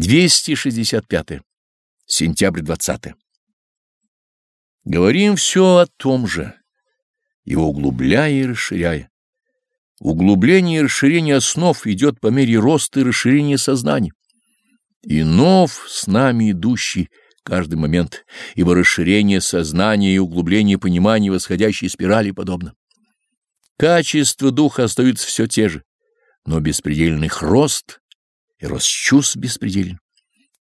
265. Сентябрь 20. Говорим все о том же, его углубляя и расширяя. Углубление и расширение основ идет по мере роста и расширения сознания. И нов с нами идущий каждый момент, ибо расширение сознания и углубление понимания восходящей спирали подобно. Качества духа остаются все те же, но беспредельный рост и рост чувств беспределен,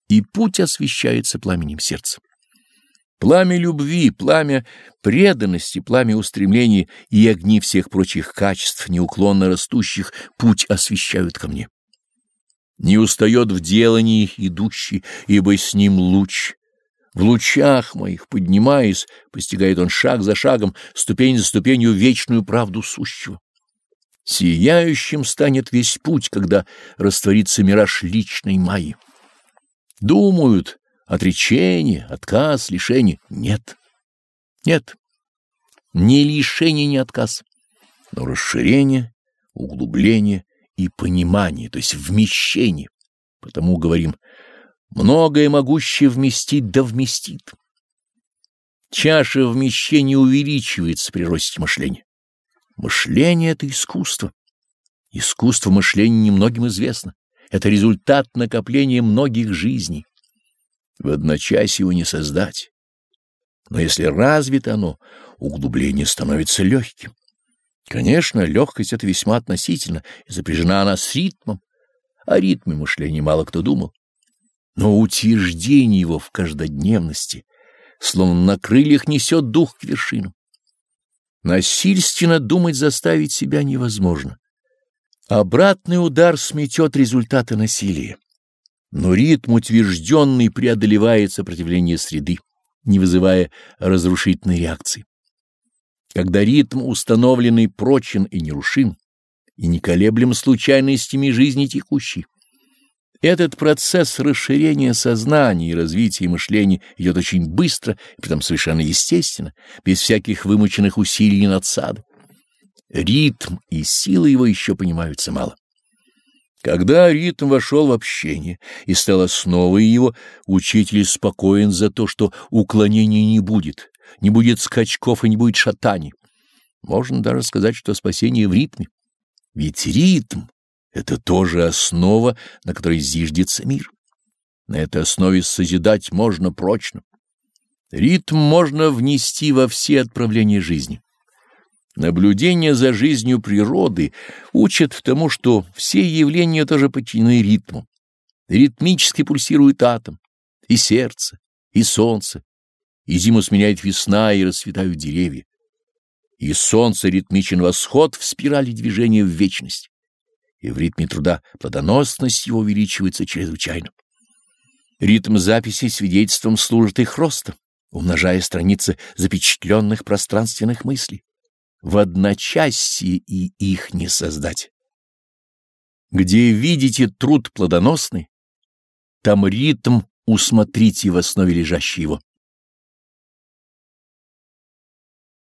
и путь освещается пламенем сердца. Пламя любви, пламя преданности, пламя устремлений и огни всех прочих качеств, неуклонно растущих, путь освещают ко мне. Не устает в делании идущий, ибо с ним луч. В лучах моих, поднимаясь, постигает он шаг за шагом, ступень за ступенью вечную правду сущего. Сияющим станет весь путь, когда растворится мираж личной Майи. Думают, отречение, отказ, лишение. Нет. Нет. Ни лишение, ни отказ, но расширение, углубление и понимание, то есть вмещение. Потому говорим, многое могущее вместить, да вместит. Чаша вмещения увеличивается при росте мышления. Мышление — это искусство. Искусство мышления немногим известно. Это результат накопления многих жизней. В одночасье его не создать. Но если развито оно, углубление становится легким. Конечно, легкость — это весьма относительно, и запряжена она с ритмом. О ритме мышления мало кто думал. Но утверждение его в каждодневности, словно на крыльях несет дух к вершинам. Насильственно думать заставить себя невозможно. Обратный удар сметет результаты насилия. Но ритм утвержденный преодолевает сопротивление среды, не вызывая разрушительной реакции. Когда ритм установленный прочен и нерушим, и не колеблем случайностями жизни текущей, этот процесс расширения сознания и развития мышления идет очень быстро и притом совершенно естественно, без всяких вымученных усилий и надсады. Ритм и сила его еще понимаются мало. Когда ритм вошел в общение и стал основой его, учитель спокоен за то, что уклонений не будет, не будет скачков и не будет шатаний. Можно даже сказать, что спасение в ритме. Ведь ритм это тоже основа, на которой зиждется мир. На этой основе созидать можно прочно. Ритм можно внести во все отправления жизни. Наблюдение за жизнью природы учат тому, что все явления тоже подчинены ритму. Ритмически пульсирует атом, и сердце, и солнце, и зиму сменяет весна, и расцветают деревья. И солнце ритмичен восход в спирали движения в вечность и в ритме труда плодоносность его увеличивается чрезвычайно. Ритм записи свидетельством служит их роста, умножая страницы запечатленных пространственных мыслей. В одночасье и их не создать. Где видите труд плодоносный, там ритм усмотрите в основе лежащий его.